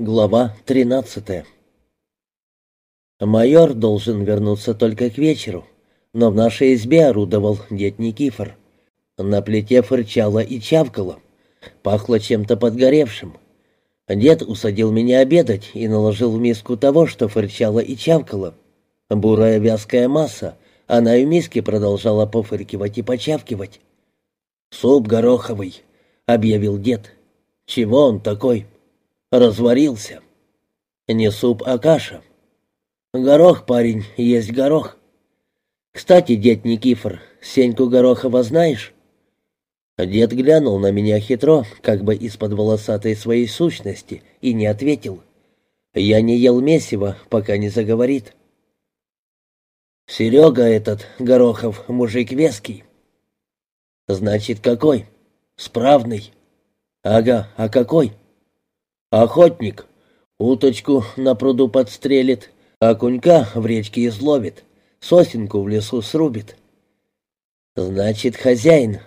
Глава 13 Майор должен вернуться только к вечеру, но в нашей избе орудовал дед Никифор. На плите фырчало и чавкало, пахло чем-то подгоревшим. Дед усадил меня обедать и наложил в миску того, что фырчало и чавкало. Бурая вязкая масса, она и в миске продолжала пофыркивать и почавкивать. «Суп гороховый», — объявил дед. «Чего он такой?» Разварился. Не суп, а каша. Горох, парень, есть горох. Кстати, дед Никифор, Сеньку Горохова знаешь? Дед глянул на меня хитро, как бы из-под волосатой своей сущности, и не ответил. Я не ел месиво, пока не заговорит. Серега этот, Горохов, мужик веский. Значит, какой? Справный. Ага, а какой? Охотник. Уточку на пруду подстрелит, а кунька в речке изловит, сосенку в лесу срубит. Значит, хозяин.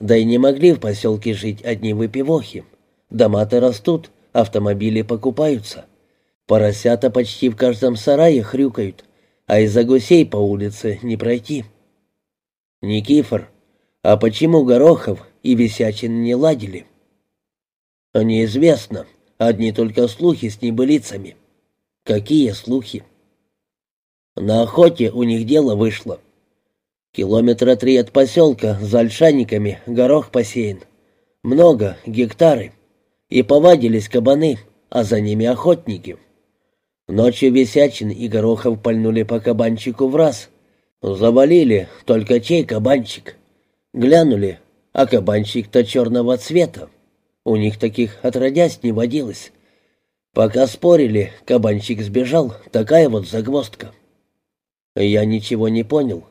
Да и не могли в поселке жить одни выпивохи. Дома-то растут, автомобили покупаются. Поросята почти в каждом сарае хрюкают, а из-за гусей по улице не пройти. Никифор, а почему Горохов и Висячин не ладили? Неизвестно. Одни только слухи с небылицами. Какие слухи? На охоте у них дело вышло. Километра три от поселка за ольшаниками горох посеян. Много, гектары. И повадились кабаны, а за ними охотники. Ночью Висячин и Горохов пальнули по кабанчику в раз. Завалили, только чей кабанчик? Глянули, а кабанчик-то черного цвета. У них таких отродясь не водилось. Пока спорили, кабанчик сбежал, такая вот загвоздка. Я ничего не понял.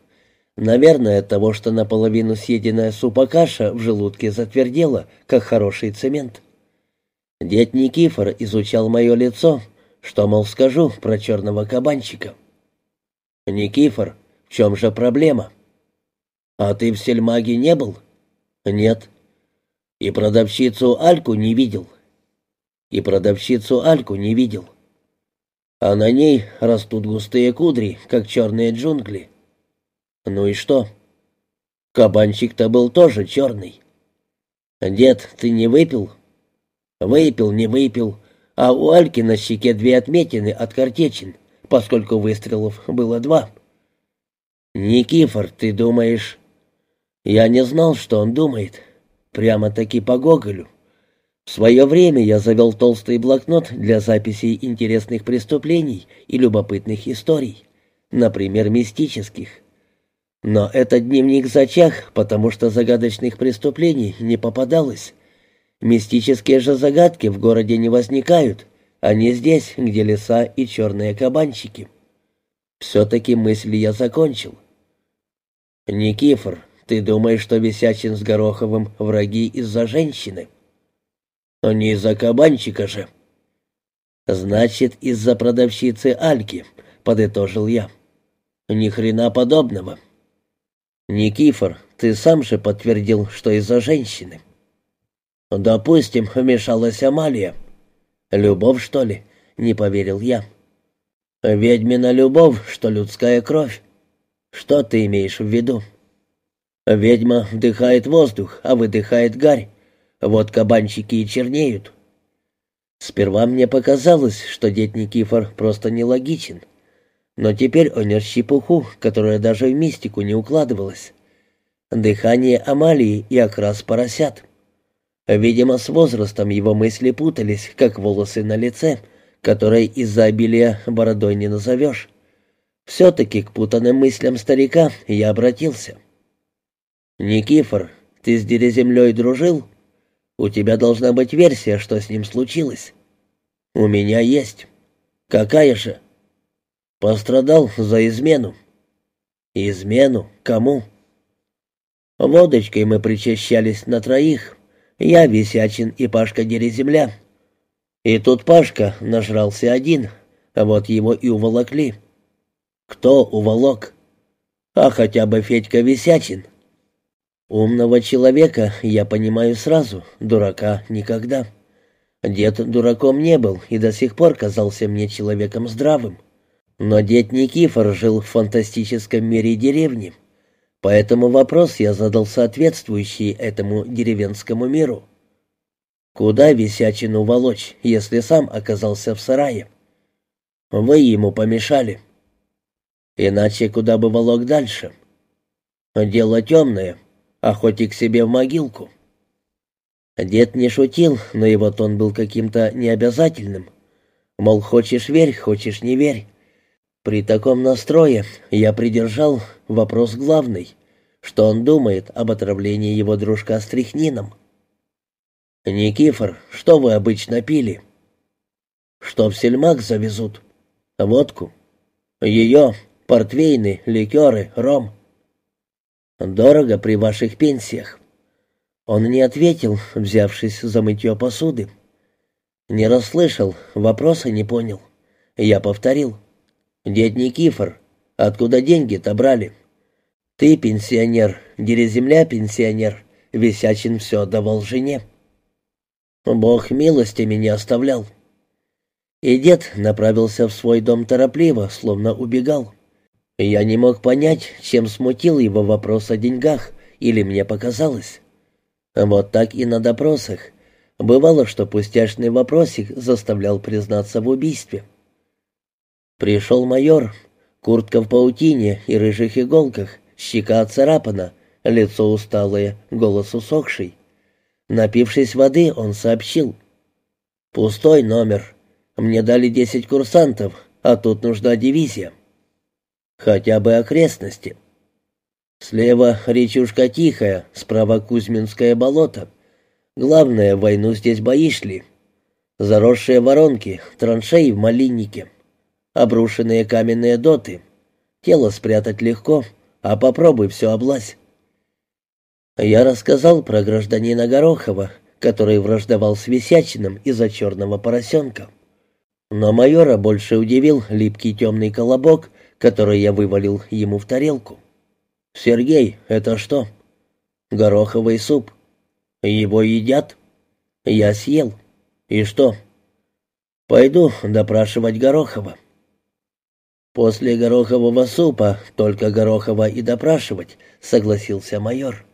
Наверное, от того, что наполовину съеденная супа-каша в желудке затвердела, как хороший цемент. Дед Никифор изучал мое лицо, что, мол, скажу про черного кабанчика. «Никифор, в чем же проблема?» «А ты в сельмаге не был?» «Нет». И продавщицу Альку не видел. И продавщицу Альку не видел. А на ней растут густые кудри, как черные джунгли. Ну и что? Кабанчик-то был тоже черный. Дед, ты не выпил? Выпил, не выпил. А у Альки на щеке две отметины от картечин, поскольку выстрелов было два. Никифор, ты думаешь... Я не знал, что он думает. Прямо-таки по Гоголю. В свое время я завел толстый блокнот для записей интересных преступлений и любопытных историй, например, мистических. Но этот дневник зачах, потому что загадочных преступлений не попадалось. Мистические же загадки в городе не возникают, они здесь, где леса и черные кабанчики. Все-таки мысли я закончил. «Никифор, ты думаешь, что Висячин с Гороховым враги из-за женщины? Не из-за кабанчика же. Значит, из-за продавщицы Альки, подытожил я. Ни хрена подобного. Никифор, ты сам же подтвердил, что из-за женщины. Допустим, вмешалась Амалия. Любовь, что ли? Не поверил я. Ведьмина любовь, что людская кровь. Что ты имеешь в виду? Ведьма вдыхает воздух, а выдыхает гарь. Вот кабанчики и чернеют. Сперва мне показалось, что дед Никифор просто нелогичен. Но теперь он нес чепуху, которая даже в мистику не укладывалась. Дыхание Амалии и окрас поросят. Видимо, с возрастом его мысли путались, как волосы на лице, которые из-за обилия бородой не назовешь. Все-таки к путанным мыслям старика я обратился. «Никифор, ты с Дереземлей дружил? У тебя должна быть версия, что с ним случилось». «У меня есть». «Какая же?» «Пострадал за измену». «Измену? Кому?» «Водочкой мы причащались на троих. Я, Висячин и Пашка Дереземля. И тут Пашка нажрался один, а вот его и уволокли». «Кто уволок?» «А хотя бы Федька Висячин». Умного человека я понимаю сразу, дурака никогда. Дед дураком не был и до сих пор казался мне человеком здравым. Но дед Никифор жил в фантастическом мире деревни, поэтому вопрос я задал соответствующий этому деревенскому миру. Куда висячину волочь, если сам оказался в сарае? Вы ему помешали. Иначе куда бы волок дальше? Дело темное, охоти к себе в могилку. Дед не шутил, но его тон был каким-то необязательным. Мол, хочешь верь, хочешь не верь. При таком настрое я придержал вопрос главный, что он думает об отравлении его дружка стрихнином. «Никифор, что вы обычно пили?» «Что в сельмак завезут?» «Водку?» «Ее, портвейны, ликеры, ром». «Дорого при ваших пенсиях». Он не ответил, взявшись за мытье посуды. Не расслышал, вопроса не понял. Я повторил. «Дед Никифор, откуда деньги-то брали?» «Ты пенсионер, дереземля пенсионер, Висячин все давал жене». «Бог милостями не оставлял». И дед направился в свой дом торопливо, словно убегал. Я не мог понять, чем смутил его вопрос о деньгах, или мне показалось. Вот так и на допросах. Бывало, что пустяшный вопросик заставлял признаться в убийстве. Пришел майор, куртка в паутине и рыжих иголках, щека отцарапана, лицо усталое, голос усохший. Напившись воды, он сообщил. «Пустой номер. Мне дали десять курсантов, а тут нужна дивизия. Хотя бы окрестности. Слева речушка Тихая, справа Кузьминское болото. Главное, войну здесь бои шли. Заросшие воронки, траншеи в малиннике обрушенные каменные доты. Тело спрятать легко, а попробуй все облазь. Я рассказал про гражданина Горохова, который враждовал с Висячиным из-за черного поросенка. Но майора больше удивил липкий темный колобок, который я вывалил ему в тарелку. «Сергей, это что?» «Гороховый суп». «Его едят?» «Я съел». «И что?» «Пойду допрашивать Горохова». «После горохового супа только горохова и допрашивать», — согласился майор.